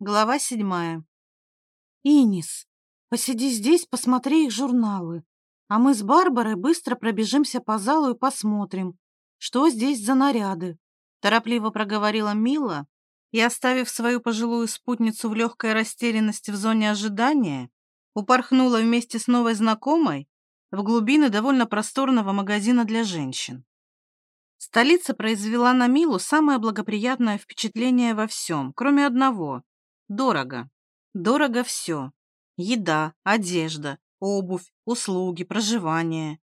Глава седьмая. «Инис, посиди здесь, посмотри их журналы, а мы с Барбарой быстро пробежимся по залу и посмотрим, что здесь за наряды», торопливо проговорила Мила и, оставив свою пожилую спутницу в легкой растерянности в зоне ожидания, упорхнула вместе с новой знакомой в глубины довольно просторного магазина для женщин. Столица произвела на Милу самое благоприятное впечатление во всем, кроме одного – дорого. Дорого все. Еда, одежда, обувь, услуги, проживание.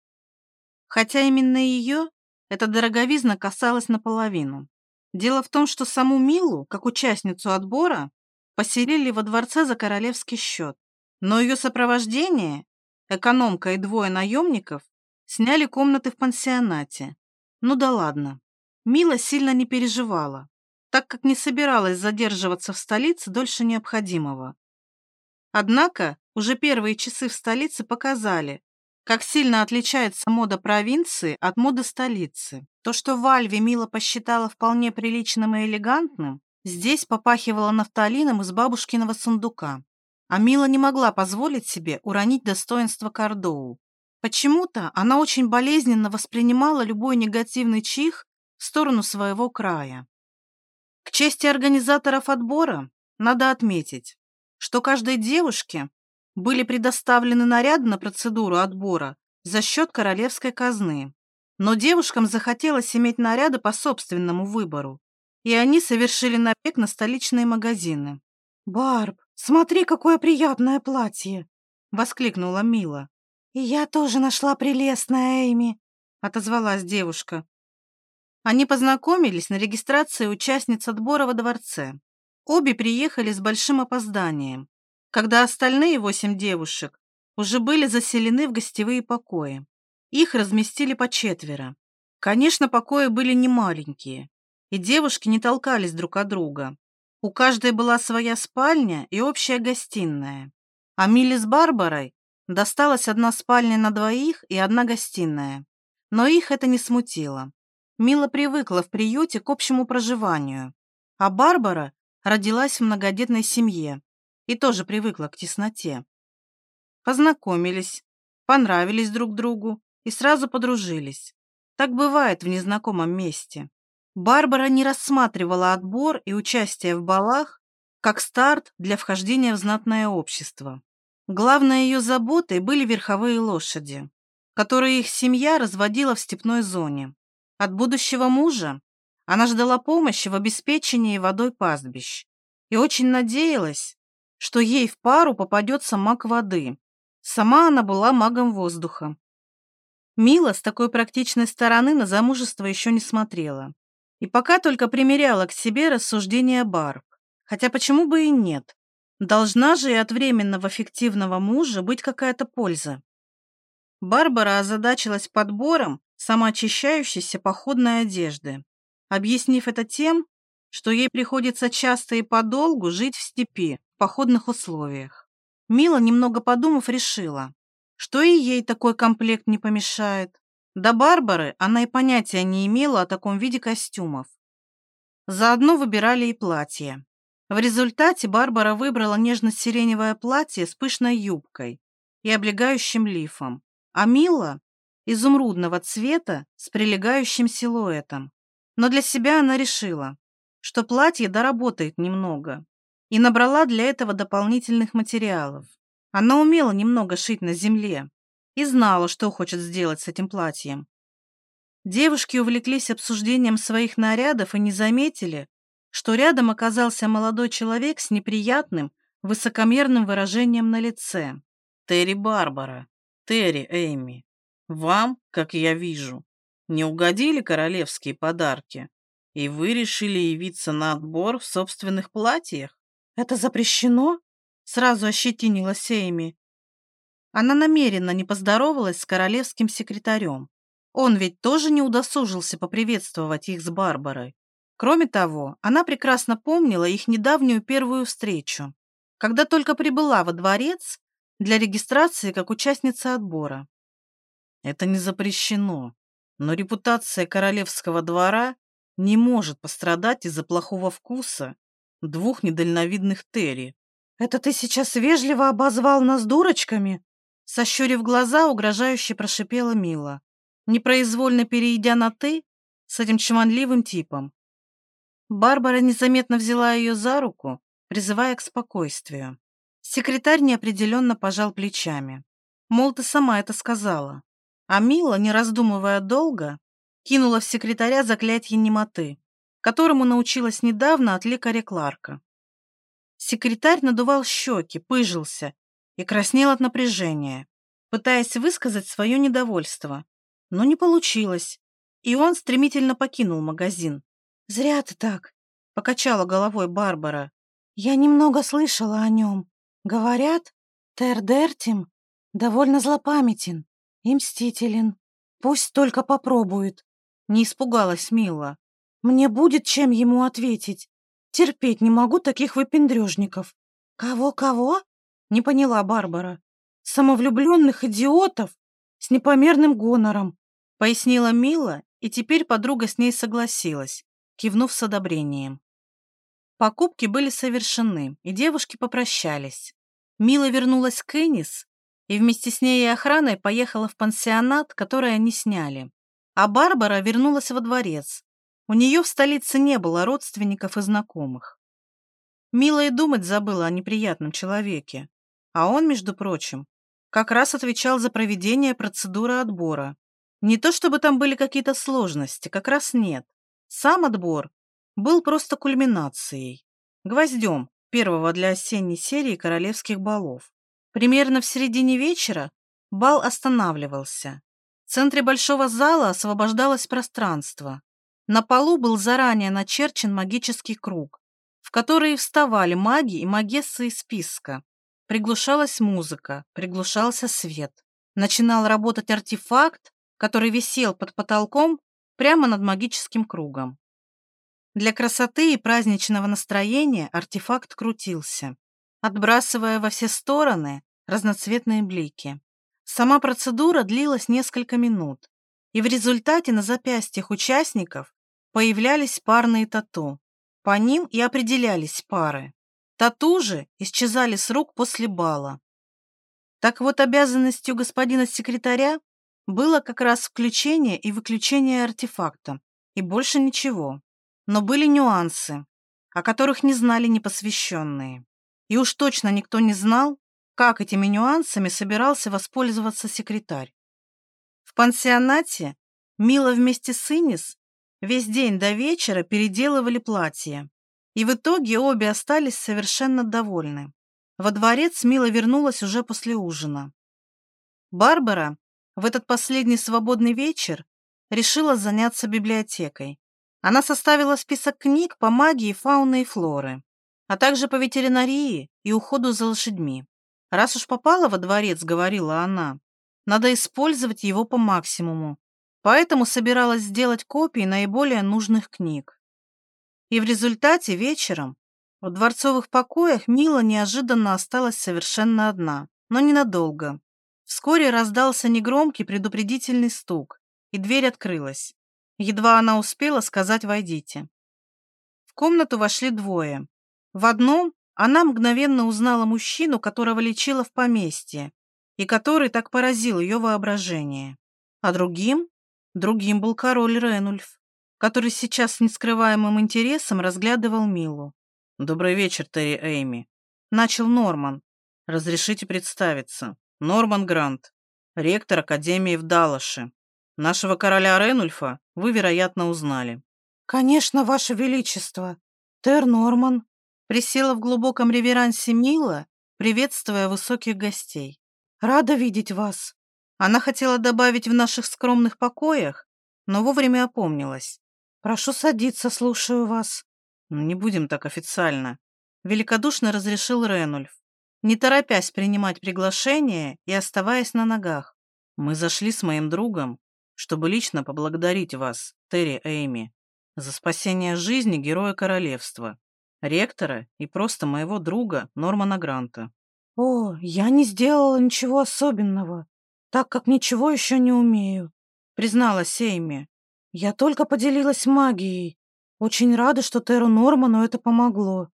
Хотя именно ее эта дороговизна касалась наполовину. Дело в том, что саму Милу, как участницу отбора, поселили во дворце за королевский счет. Но ее сопровождение, экономка и двое наемников, сняли комнаты в пансионате. Ну да ладно. Мила сильно не переживала так как не собиралась задерживаться в столице дольше необходимого. Однако уже первые часы в столице показали, как сильно отличается мода провинции от моды столицы. То, что в Альве Мила посчитала вполне приличным и элегантным, здесь попахивало нафталином из бабушкиного сундука. А Мила не могла позволить себе уронить достоинство Кардоу. Почему-то она очень болезненно воспринимала любой негативный чих в сторону своего края. К чести организаторов отбора надо отметить, что каждой девушке были предоставлены наряды на процедуру отбора за счет королевской казны. Но девушкам захотелось иметь наряды по собственному выбору, и они совершили набег на столичные магазины. «Барб, смотри, какое приятное платье!» — воскликнула Мила. «И я тоже нашла прелестное Эйми», — отозвалась девушка. Они познакомились на регистрации участниц отбора во дворце. Обе приехали с большим опозданием, когда остальные восемь девушек уже были заселены в гостевые покои. Их разместили по четверо. Конечно, покои были не маленькие, и девушки не толкались друг от друга. У каждой была своя спальня и общая гостиная. А Миле с Барбарой досталась одна спальня на двоих и одна гостиная. Но их это не смутило. Мила привыкла в приюте к общему проживанию, а Барбара родилась в многодетной семье и тоже привыкла к тесноте. Познакомились, понравились друг другу и сразу подружились. Так бывает в незнакомом месте. Барбара не рассматривала отбор и участие в балах как старт для вхождения в знатное общество. Главной ее заботой были верховые лошади, которые их семья разводила в степной зоне. От будущего мужа она ждала помощи в обеспечении водой пастбищ и очень надеялась, что ей в пару попадется маг воды. Сама она была магом воздуха. Мила с такой практичной стороны на замужество еще не смотрела. И пока только примеряла к себе рассуждения Барб. Хотя почему бы и нет? Должна же и от временного фиктивного мужа быть какая-то польза. Барбара озадачилась подбором самоочищающейся походной одежды, объяснив это тем, что ей приходится часто и подолгу жить в степи в походных условиях. Мила, немного подумав, решила, что и ей такой комплект не помешает. До Барбары она и понятия не имела о таком виде костюмов. Заодно выбирали и платье. В результате Барбара выбрала нежно-сиреневое платье с пышной юбкой и облегающим лифом, а Мила изумрудного цвета с прилегающим силуэтом. Но для себя она решила, что платье доработает немного, и набрала для этого дополнительных материалов. Она умела немного шить на земле и знала, что хочет сделать с этим платьем. Девушки увлеклись обсуждением своих нарядов и не заметили, что рядом оказался молодой человек с неприятным, высокомерным выражением на лице. Терри Барбара, Терри Эйми. Вам, как я вижу, не угодили королевские подарки, и вы решили явиться на отбор в собственных платьях? Это запрещено? Сразу ощетинилась Эйми. Она намеренно не поздоровалась с королевским секретарем. Он ведь тоже не удосужился поприветствовать их с Барбарой. Кроме того, она прекрасно помнила их недавнюю первую встречу, когда только прибыла во дворец для регистрации как участница отбора. Это не запрещено, но репутация королевского двора не может пострадать из-за плохого вкуса двух недальновидных Терри. «Это ты сейчас вежливо обозвал нас дурочками?» Сощурив глаза, угрожающе прошипела Мила, непроизвольно перейдя на «ты» с этим чванливым типом. Барбара незаметно взяла ее за руку, призывая к спокойствию. Секретарь неопределенно пожал плечами. Мол, ты сама это сказала. А Мила, не раздумывая долго, кинула в секретаря заклятие немоты, которому научилась недавно от лекаря Кларка. Секретарь надувал щеки, пыжился и краснел от напряжения, пытаясь высказать свое недовольство. Но не получилось, и он стремительно покинул магазин. «Зря ты так», — покачала головой Барбара. «Я немного слышала о нем. Говорят, Тердертим довольно злопамятен и мстителен. Пусть только попробует». Не испугалась Мила. «Мне будет чем ему ответить. Терпеть не могу таких выпендрежников. Кого-кого? Не поняла Барбара. Самовлюбленных идиотов с непомерным гонором, пояснила Мила, и теперь подруга с ней согласилась, кивнув с одобрением. Покупки были совершены, и девушки попрощались. Мила вернулась к Энис, и вместе с ней и охраной поехала в пансионат, который они сняли. А Барбара вернулась во дворец, у нее в столице не было родственников и знакомых. Мила и думать забыла о неприятном человеке. А он, между прочим, как раз отвечал за проведение процедуры отбора. Не то чтобы там были какие-то сложности, как раз нет. Сам отбор был просто кульминацией, гвоздем первого для осенней серии королевских балов. Примерно в середине вечера бал останавливался. В центре большого зала освобождалось пространство. На полу был заранее начерчен магический круг, в который вставали маги и магессы из списка. Приглушалась музыка, приглушался свет. Начинал работать артефакт, который висел под потолком прямо над магическим кругом. Для красоты и праздничного настроения артефакт крутился, отбрасывая во все стороны разноцветные блики. Сама процедура длилась несколько минут, и в результате на запястьях участников появлялись парные тату. По ним и определялись пары. Тату же исчезали с рук после бала. Так вот, обязанностью господина секретаря было как раз включение и выключение артефакта, и больше ничего. Но были нюансы, о которых не знали непосвященные. И уж точно никто не знал, как этими нюансами собирался воспользоваться секретарь. В пансионате Мила вместе с Инис Весь день до вечера переделывали платье. И в итоге обе остались совершенно довольны. Во дворец Мила вернулась уже после ужина. Барбара в этот последний свободный вечер решила заняться библиотекой. Она составила список книг по магии фауны и флоры, а также по ветеринарии и уходу за лошадьми. Раз уж попала во дворец, говорила она, надо использовать его по максимуму, поэтому собиралась сделать копии наиболее нужных книг. И в результате вечером в дворцовых покоях Мила неожиданно осталась совершенно одна, но ненадолго. Вскоре раздался негромкий предупредительный стук, и дверь открылась. Едва она успела сказать «войдите». В комнату вошли двое. В одном она мгновенно узнала мужчину, которого лечила в поместье, и который так поразил ее воображение. А другим Другим был король Ренульф, который сейчас с нескрываемым интересом разглядывал Милу. «Добрый вечер, Терри Эйми», — начал Норман. «Разрешите представиться. Норман Грант, ректор Академии в Даллаше. Нашего короля Ренульфа вы, вероятно, узнали». «Конечно, Ваше Величество. Тер Норман», — присела в глубоком реверансе Мила, приветствуя высоких гостей. «Рада видеть вас». Она хотела добавить в наших скромных покоях, но вовремя опомнилась. «Прошу садиться, слушаю вас». «Ну, «Не будем так официально», — великодушно разрешил Ренульф, не торопясь принимать приглашение и оставаясь на ногах. «Мы зашли с моим другом, чтобы лично поблагодарить вас, Терри Эйми, за спасение жизни героя королевства, ректора и просто моего друга Нормана Гранта». «О, я не сделала ничего особенного», так как ничего еще не умею», — призналась Эйми. «Я только поделилась магией. Очень рада, что Теру Норману это помогло.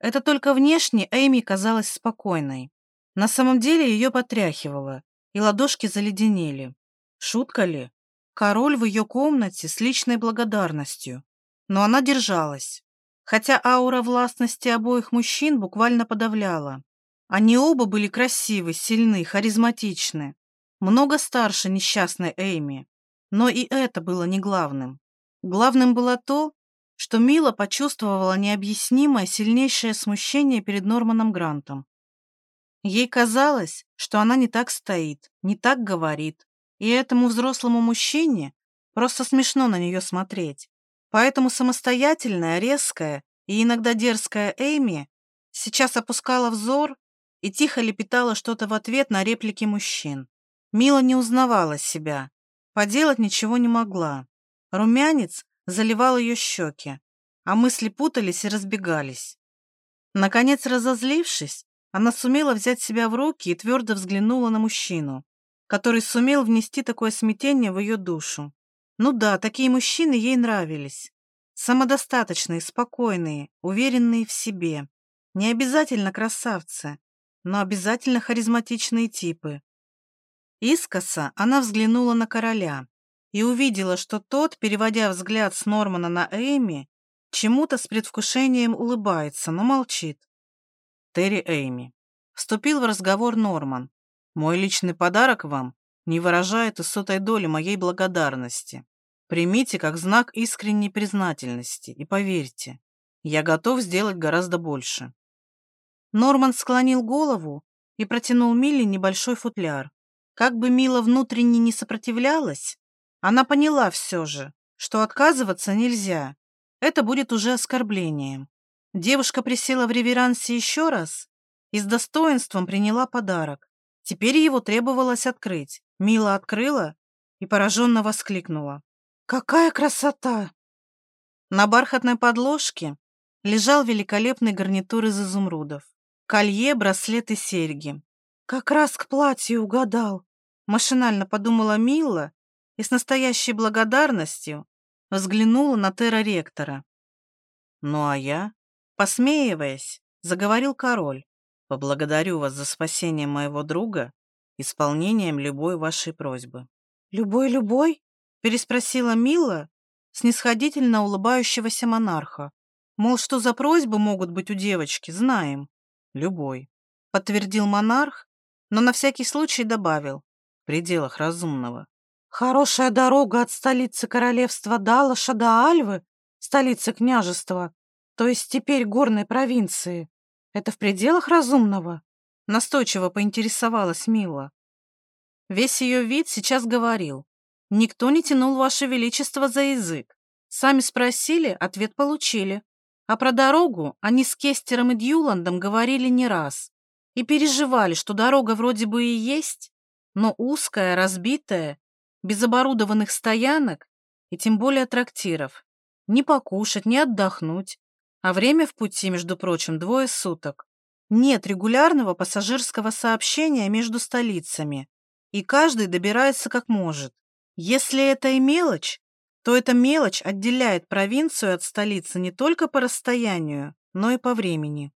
Это только внешне Эйми казалась спокойной. На самом деле ее потряхивало, и ладошки заледенели. Шутка ли? Король в ее комнате с личной благодарностью. Но она держалась. Хотя аура властности обоих мужчин буквально подавляла. Они оба были красивы, сильны, харизматичны. Много старше несчастной Эйми. Но и это было не главным. Главным было то, что Мила почувствовала необъяснимое сильнейшее смущение перед Норманом Грантом. Ей казалось, что она не так стоит, не так говорит, и этому взрослому мужчине просто смешно на нее смотреть. Поэтому самостоятельная, резкая и иногда дерзкая Эйми сейчас опускала взор и тихо лепетала что-то в ответ на реплики мужчин. Мила не узнавала себя, поделать ничего не могла. Румянец заливал ее щеки, а мысли путались и разбегались. Наконец, разозлившись, она сумела взять себя в руки и твердо взглянула на мужчину, который сумел внести такое смятение в ее душу. Ну да, такие мужчины ей нравились. Самодостаточные, спокойные, уверенные в себе. Не обязательно красавцы, но обязательно харизматичные типы. Искоса она взглянула на короля и увидела, что тот, переводя взгляд с Нормана на Эйми, чему-то с предвкушением улыбается, но молчит. Терри Эйми. Вступил в разговор Норман. «Мой личный подарок вам не выражает и сотой доли моей благодарности. Примите как знак искренней признательности и поверьте, я готов сделать гораздо больше». Норман склонил голову и протянул Милли небольшой футляр. Как бы Мила внутренне не сопротивлялась, она поняла все же, что отказываться нельзя. Это будет уже оскорблением. Девушка присела в реверансе еще раз и с достоинством приняла подарок. Теперь его требовалось открыть. Мила открыла и пораженно воскликнула. «Какая красота!» На бархатной подложке лежал великолепный гарнитур из изумрудов. Колье, браслет и серьги. «Как раз к платью угадал», — машинально подумала Мила и с настоящей благодарностью взглянула на терроректора. «Ну а я?» Посмеиваясь, заговорил король. «Поблагодарю вас за спасение моего друга исполнением любой вашей просьбы». «Любой-любой?» Переспросила Мила, снисходительно улыбающегося монарха. Мол, что за просьбы могут быть у девочки, знаем. «Любой», — подтвердил монарх, но на всякий случай добавил. «В пределах разумного». «Хорошая дорога от столицы королевства Далаша до Альвы, столицы княжества, то есть теперь горной провинции. Это в пределах разумного? Настойчиво поинтересовалась Мила. Весь ее вид сейчас говорил. Никто не тянул ваше величество за язык. Сами спросили, ответ получили. А про дорогу они с Кестером и Дьюландом говорили не раз. И переживали, что дорога вроде бы и есть, но узкая, разбитая, без оборудованных стоянок и тем более трактиров. Ни покушать, ни отдохнуть, а время в пути, между прочим, двое суток. Нет регулярного пассажирского сообщения между столицами, и каждый добирается как может. Если это и мелочь, то эта мелочь отделяет провинцию от столицы не только по расстоянию, но и по времени.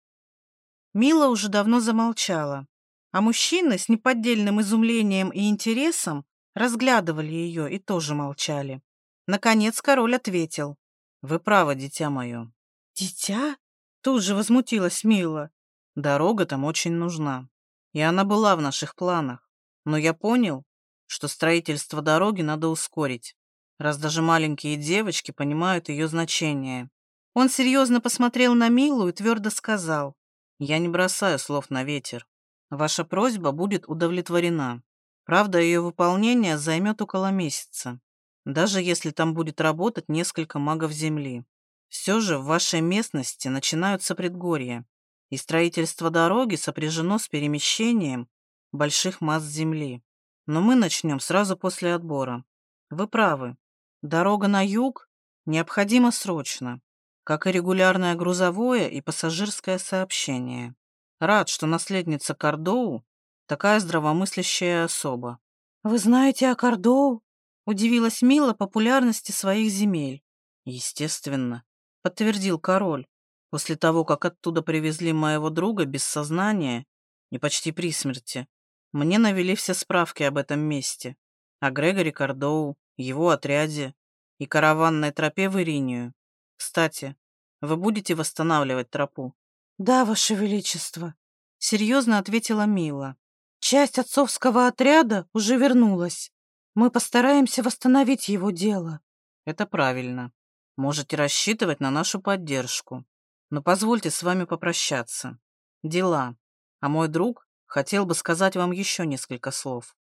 Мила уже давно замолчала, а мужчины с неподдельным изумлением и интересом разглядывали ее и тоже молчали. Наконец король ответил. «Вы правы, дитя мое. «Дитя?» — тут же возмутилась Мила. «Дорога там очень нужна. И она была в наших планах. Но я понял, что строительство дороги надо ускорить, раз даже маленькие девочки понимают ее значение». Он серьезно посмотрел на Милу и твердо сказал. «Я не бросаю слов на ветер. Ваша просьба будет удовлетворена. Правда, ее выполнение займет около месяца, даже если там будет работать несколько магов Земли. Все же в вашей местности начинаются предгорья, и строительство дороги сопряжено с перемещением больших масс земли. Но мы начнем сразу после отбора. Вы правы. Дорога на юг необходима срочно, как и регулярное грузовое и пассажирское сообщение. Рад, что наследница Кардоу такая здравомыслящая особа. «Вы знаете о Кардоу?» – удивилась Мила популярности своих земель. Естественно подтвердил король. После того, как оттуда привезли моего друга без сознания и почти при смерти, мне навели все справки об этом месте, о Грегоре Кардоу, его отряде и караванной тропе в Иринию. Кстати, вы будете восстанавливать тропу? Да, Ваше Величество, серьезно ответила Мила. Часть отцовского отряда уже вернулась. Мы постараемся восстановить его дело. Это правильно. Можете рассчитывать на нашу поддержку. Но позвольте с вами попрощаться. Дела. А мой друг хотел бы сказать вам еще несколько слов.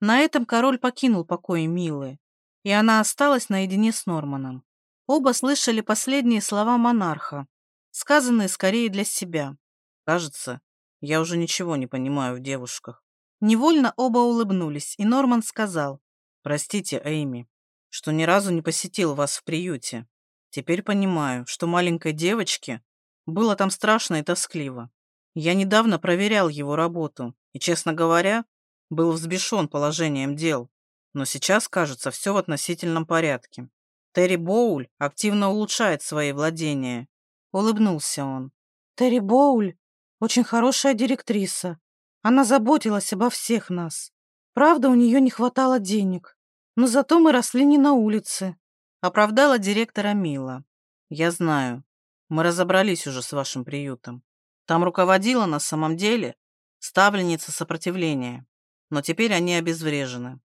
На этом король покинул покой Милы, и она осталась наедине с Норманом. Оба слышали последние слова монарха, сказанные скорее для себя. Кажется, я уже ничего не понимаю в девушках. Невольно оба улыбнулись, и Норман сказал, «Простите, Эйми, что ни разу не посетил вас в приюте. Теперь понимаю, что маленькой девочке было там страшно и тоскливо. Я недавно проверял его работу, и, честно говоря, был взбешен положением дел. Но сейчас, кажется, все в относительном порядке. Терри Боуль активно улучшает свои владения. Улыбнулся он. Терри Боуль очень хорошая директриса. Она заботилась обо всех нас. Правда, у нее не хватало денег. Но зато мы росли не на улице. Оправдала директора Мила. Я знаю. Мы разобрались уже с вашим приютом. Там руководила на самом деле ставленница сопротивления. Но теперь они обезврежены.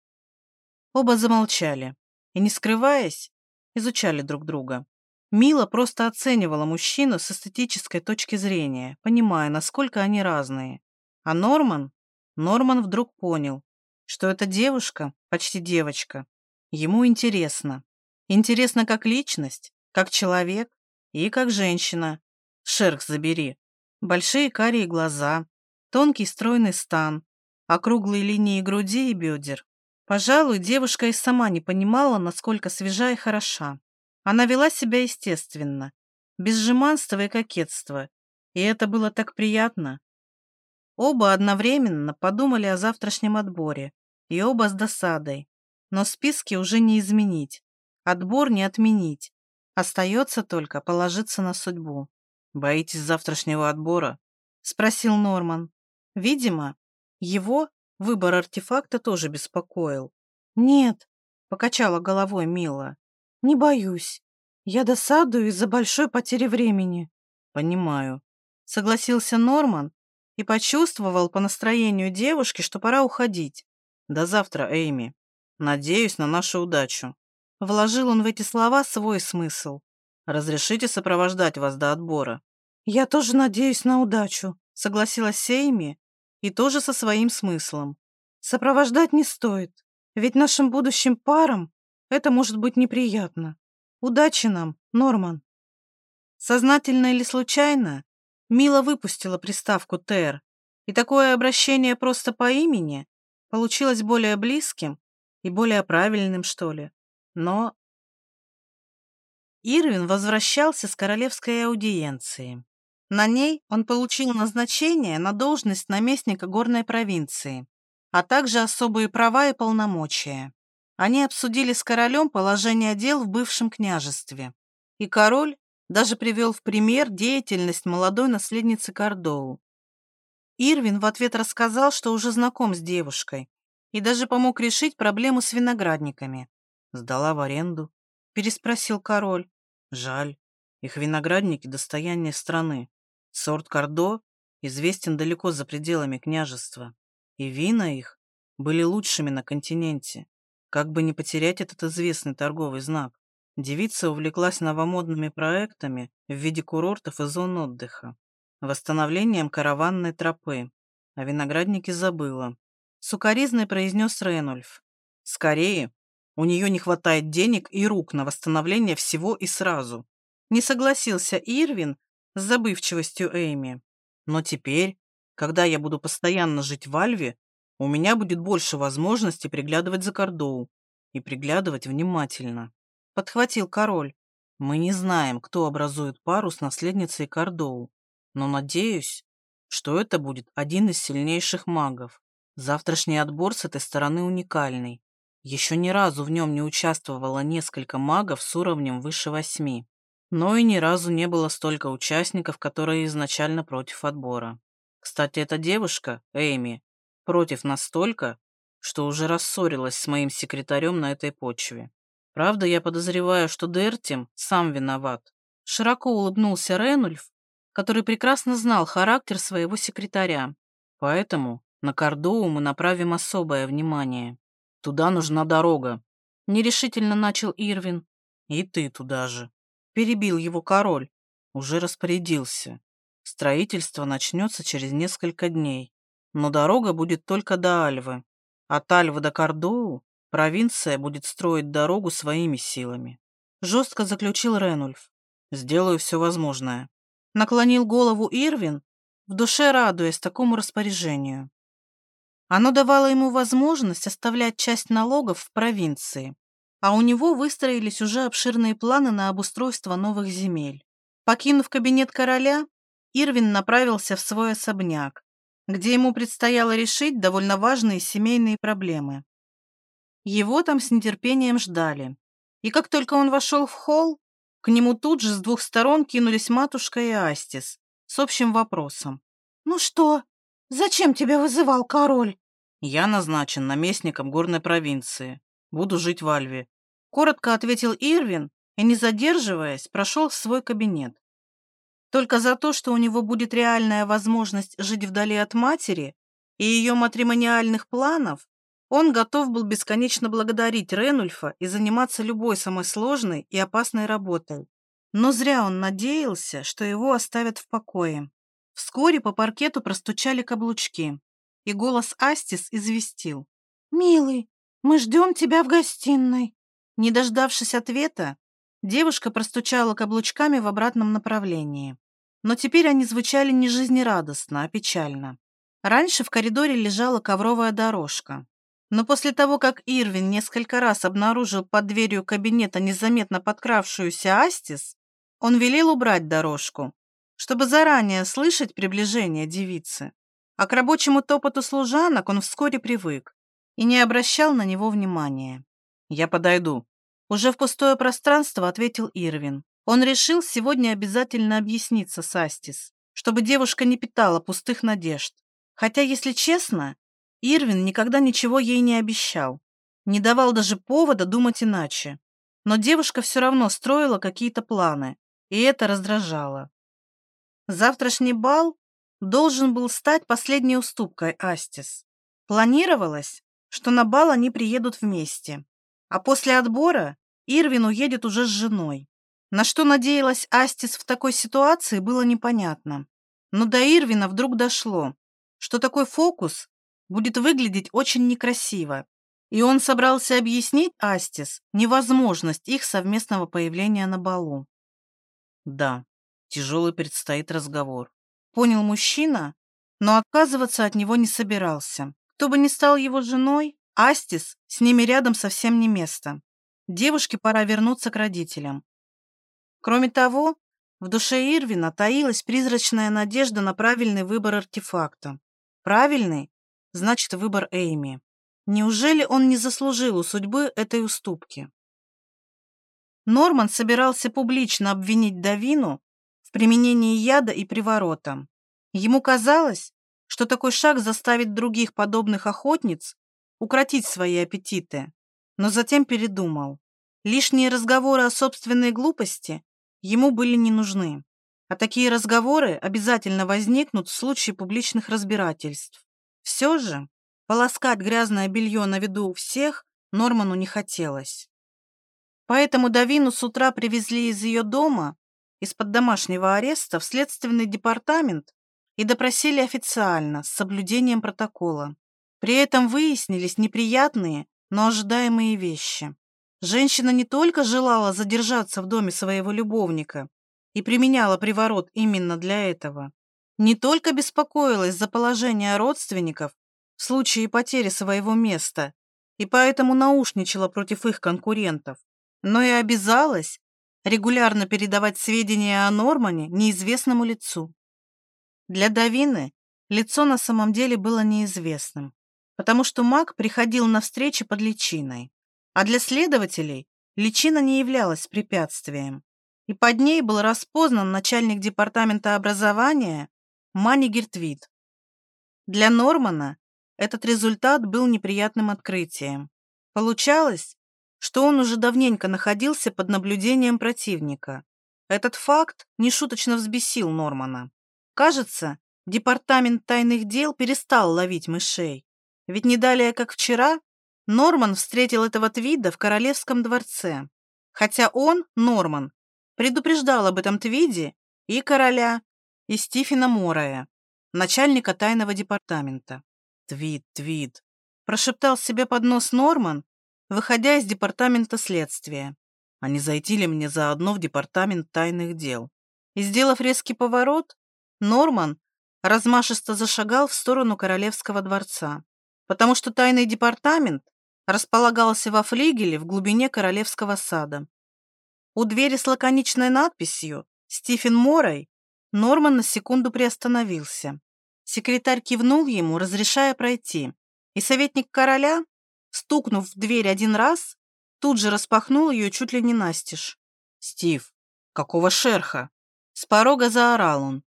Оба замолчали и, не скрываясь, изучали друг друга. Мила просто оценивала мужчину с эстетической точки зрения, понимая, насколько они разные. А Норман? Норман вдруг понял, что эта девушка, почти девочка, ему интересна. Интересна как личность, как человек и как женщина. Шерх забери. Большие карие глаза, тонкий стройный стан, округлые линии груди и бедер. Пожалуй, девушка и сама не понимала, насколько свежа и хороша. Она вела себя естественно, без жеманства и кокетства, и это было так приятно. Оба одновременно подумали о завтрашнем отборе, и оба с досадой. Но списки уже не изменить, отбор не отменить. Остается только положиться на судьбу. «Боитесь завтрашнего отбора?» — спросил Норман. Видимо, его выбор артефакта тоже беспокоил. «Нет», — покачала головой Мила. Не боюсь. Я досадую из-за большой потери времени. Понимаю. Согласился Норман и почувствовал по настроению девушки, что пора уходить. До завтра, Эйми. Надеюсь на нашу удачу. Вложил он в эти слова свой смысл. Разрешите сопровождать вас до отбора. Я тоже надеюсь на удачу, согласилась Эйми и тоже со своим смыслом. Сопровождать не стоит, ведь нашим будущим парам это может быть неприятно. Удачи нам, Норман. Сознательно или случайно, Мила выпустила приставку «тер», и такое обращение просто по имени получилось более близким и более правильным, что ли. Но Ирвин возвращался с королевской аудиенции. На ней он получил назначение на должность наместника горной провинции, а также особые права и полномочия. Они обсудили с королем положение дел в бывшем княжестве. И король даже привел в пример деятельность молодой наследницы Кордоу. Ирвин в ответ рассказал, что уже знаком с девушкой, и даже помог решить проблему с виноградниками. «Сдала в аренду?» – переспросил король. «Жаль. Их виноградники – достояние страны. Сорт Кордо известен далеко за пределами княжества, и вина их были лучшими на континенте. Как бы не потерять этот известный торговый знак. Девица увлеклась новомодными проектами в виде курортов и зон отдыха, восстановлением караванной тропы, а виноградники забыла. Сукаризный произнес Ренульф. «Скорее, у нее не хватает денег и рук на восстановление всего и сразу». Не согласился Ирвин с забывчивостью Эйми. «Но теперь, когда я буду постоянно жить в Альве, у меня будет больше возможности приглядывать за Кордоу и приглядывать внимательно. Подхватил король. Мы не знаем, кто образует пару с наследницей Кордоу, но надеюсь, что это будет один из сильнейших магов. Завтрашний отбор с этой стороны уникальный. Еще ни разу в нем не участвовало несколько магов с уровнем выше восьми. Но и ни разу не было столько участников, которые изначально против отбора. Кстати, эта девушка, Эйми, против настолько, что уже рассорилась с моим секретарем на этой почве. Правда, я подозреваю, что Дертим сам виноват. Широко улыбнулся Ренульф, который прекрасно знал характер своего секретаря. Поэтому на Кордоу мы направим особое внимание. Туда нужна дорога. Нерешительно начал Ирвин. И ты туда же. Перебил его король. Уже распорядился. Строительство начнется через несколько дней. Но дорога будет только до Альвы. От Альвы до Кордоу провинция будет строить дорогу своими силами. Жестко заключил Ренульф. Сделаю все возможное. Наклонил голову Ирвин, в душе радуясь такому распоряжению. Оно давало ему возможность оставлять часть налогов в провинции, а у него выстроились уже обширные планы на обустройство новых земель. Покинув кабинет короля, Ирвин направился в свой особняк, где ему предстояло решить довольно важные семейные проблемы. Его там с нетерпением ждали. И как только он вошел в холл, к нему тут же с двух сторон кинулись матушка и Астис с общим вопросом. «Ну что, зачем тебя вызывал король?» «Я назначен наместником горной провинции. Буду жить в Альве», — коротко ответил Ирвин и, не задерживаясь, прошел в свой кабинет. Только за то, что у него будет реальная возможность жить вдали от матери и ее матримониальных планов, он готов был бесконечно благодарить Ренульфа и заниматься любой самой сложной и опасной работой. Но зря он надеялся, что его оставят в покое. Вскоре по паркету простучали каблучки, и голос Астис известил. «Милый, мы ждем тебя в гостиной». Не дождавшись ответа, девушка простучала каблучками в обратном направлении. Но теперь они звучали не жизнерадостно, а печально. Раньше в коридоре лежала ковровая дорожка. Но после того, как Ирвин несколько раз обнаружил под дверью кабинета незаметно подкравшуюся Астис, он велел убрать дорожку, чтобы заранее слышать приближение девицы. А к рабочему топоту служанок он вскоре привык и не обращал на него внимания. «Я подойду», — уже в пустое пространство ответил Ирвин. Он решил сегодня обязательно объясниться с Астис, чтобы девушка не питала пустых надежд. Хотя, если честно, Ирвин никогда ничего ей не обещал, не давал даже повода думать иначе. Но девушка все равно строила какие-то планы, и это раздражало. Завтрашний бал должен был стать последней уступкой Астис. Планировалось, что на бал они приедут вместе, а после отбора Ирвин уедет уже с женой. На что надеялась Астис в такой ситуации, было непонятно. Но до Ирвина вдруг дошло, что такой фокус будет выглядеть очень некрасиво, и он собрался объяснить Астис невозможность их совместного появления на балу. Да, тяжелый предстоит разговор. Понял мужчина, но отказываться от него не собирался. Кто бы ни стал его женой, Астис с ними рядом совсем не место. Девушке пора вернуться к родителям. Кроме того, в душе Ирвина таилась призрачная надежда на правильный выбор артефакта. Правильный значит выбор Эйми. Неужели он не заслужил у судьбы этой уступки? Норман собирался публично обвинить Давину в применении яда и приворота. Ему казалось, что такой шаг заставит других подобных охотниц укротить свои аппетиты, но затем передумал. Лишние разговоры о собственной глупости ему были не нужны, а такие разговоры обязательно возникнут в случае публичных разбирательств. Все же полоскать грязное белье на виду у всех Норману не хотелось. Поэтому Давину с утра привезли из ее дома, из-под домашнего ареста, в следственный департамент и допросили официально, с соблюдением протокола. При этом выяснились неприятные, но ожидаемые вещи. Женщина не только желала задержаться в доме своего любовника и применяла приворот именно для этого, не только беспокоилась за положение родственников в случае потери своего места и поэтому наушничала против их конкурентов, но и обязалась регулярно передавать сведения о Нормане неизвестному лицу. Для Давины лицо на самом деле было неизвестным, потому что маг приходил на встречи под личиной, а для следователей личина не являлась препятствием. и под ней был распознан начальник департамента образования Мани Гертвит. Для Нормана этот результат был неприятным открытием. Получалось, что он уже давненько находился под наблюдением противника. Этот факт нешуточно взбесил Нормана. Кажется, департамент тайных дел перестал ловить мышей. Ведь не далее, как вчера, Норман встретил этого Твида в королевском дворце. Хотя он, Норман, предупреждал об этом Твиде и короля, и Стифена Морая, начальника тайного департамента. «Твид, Твид», – прошептал себе под нос Норман, выходя из департамента следствия. А не зайти ли мне заодно в департамент тайных дел? И, сделав резкий поворот, Норман размашисто зашагал в сторону Королевского дворца, потому что тайный департамент располагался во флигеле в глубине Королевского сада. У двери с лаконичной надписью «Стивен Морой» Норман на секунду приостановился. Секретарь кивнул ему, разрешая пройти, и советник короля, стукнув в дверь один раз, тут же распахнул ее чуть ли не настежь. «Стив, какого шерха?» С порога заорал он.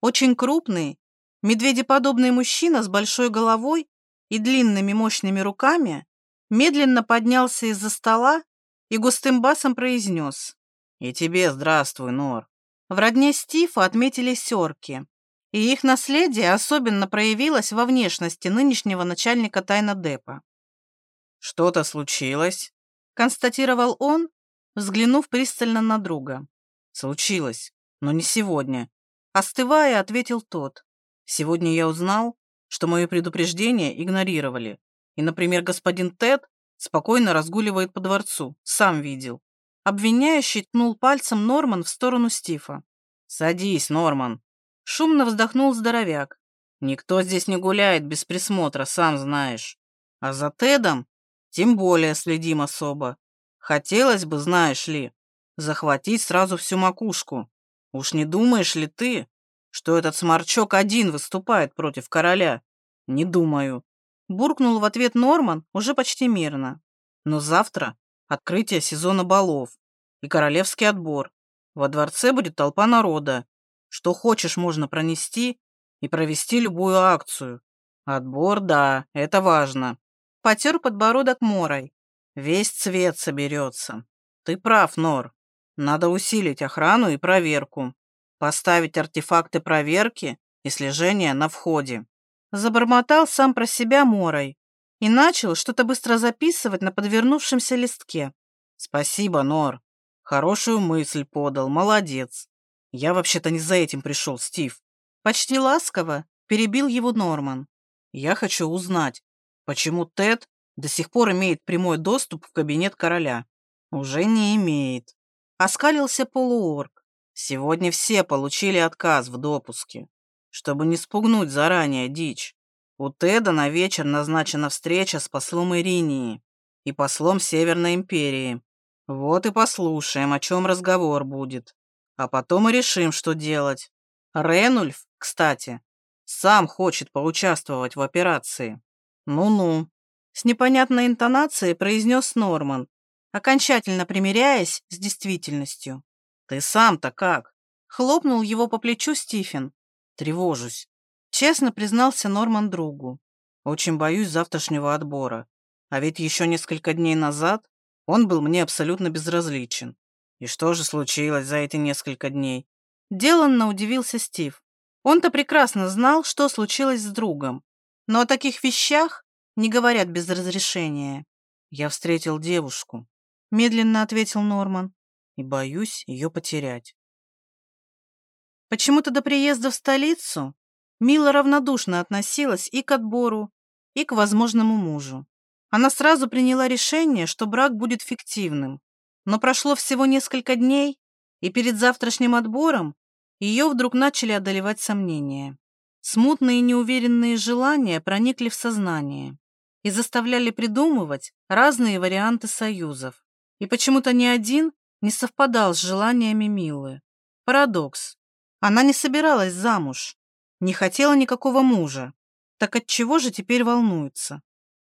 Очень крупный, медведеподобный мужчина с большой головой и длинными мощными руками медленно поднялся из-за стола и густым басом произнес. «И тебе здравствуй, Нор». В родне Стива отметили сёрки, и их наследие особенно проявилось во внешности нынешнего начальника тайна-депа. «Что-то случилось?» — констатировал он, взглянув пристально на друга. «Случилось, но не сегодня», — остывая, ответил тот. «Сегодня я узнал, что мое предупреждение игнорировали, и, например, господин Тед спокойно разгуливает по дворцу, сам видел». Обвиняющий ткнул пальцем Норман в сторону Стифа. «Садись, Норман», Шумно вздохнул здоровяк. Никто здесь не гуляет без присмотра, сам знаешь. А за Тедом тем более следим особо. Хотелось бы, знаешь ли, захватить сразу всю макушку. Уж не думаешь ли ты, что этот сморчок один выступает против короля? Не думаю. Буркнул в ответ Норман уже почти мирно. Но завтра открытие сезона балов и королевский отбор. Во дворце будет толпа народа, что хочешь можно пронести и провести любую акцию. Отбор, да, это важно. Потер подбородок Морой. Весь цвет соберется. Ты прав, Нор. Надо усилить охрану и проверку. Поставить артефакты проверки и слежения на входе. Забормотал сам про себя Морой и начал что-то быстро записывать на подвернувшемся листке. Спасибо, Нор. Хорошую мысль подал, молодец. «Я вообще-то не за этим пришел, Стив». Почти ласково перебил его Норман. «Я хочу узнать, почему Тед до сих пор имеет прямой доступ в кабинет короля?» «Уже не имеет». Оскалился полуорг. «Сегодня все получили отказ в допуске, чтобы не спугнуть заранее дичь. У Теда на вечер назначена встреча с послом Иринии и послом Северной Империи. Вот и послушаем, о чем разговор будет. А потом и решим, что делать. Ренульф, кстати, сам хочет поучаствовать в операции. Ну-ну. С непонятной интонацией произнес Норман, окончательно примиряясь с действительностью. Ты сам-то как? Хлопнул его по плечу Стивен. Тревожусь. Честно признался Норман другу. Очень боюсь завтрашнего отбора. А ведь еще несколько дней назад он был мне абсолютно безразличен. И что же случилось за эти несколько дней? Деланно удивился Стив. Он-то прекрасно знал, что случилось с другом. Но о таких вещах не говорят без разрешения. Я встретил девушку, медленно ответил Норман, и боюсь ее потерять. Почему-то до приезда в столицу Мила равнодушно относилась и к отбору, и к возможному мужу. Она сразу приняла решение, что брак будет фиктивным, но прошло всего несколько дней, и перед завтрашним отбором ее вдруг начали одолевать сомнения. Смутные неуверенные желания проникли в сознание и заставляли придумывать разные варианты союзов. И почему-то ни один не совпадал с желаниями Милы. Парадокс. Она не собиралась замуж, не хотела никакого мужа. Так от чего же теперь волнуется?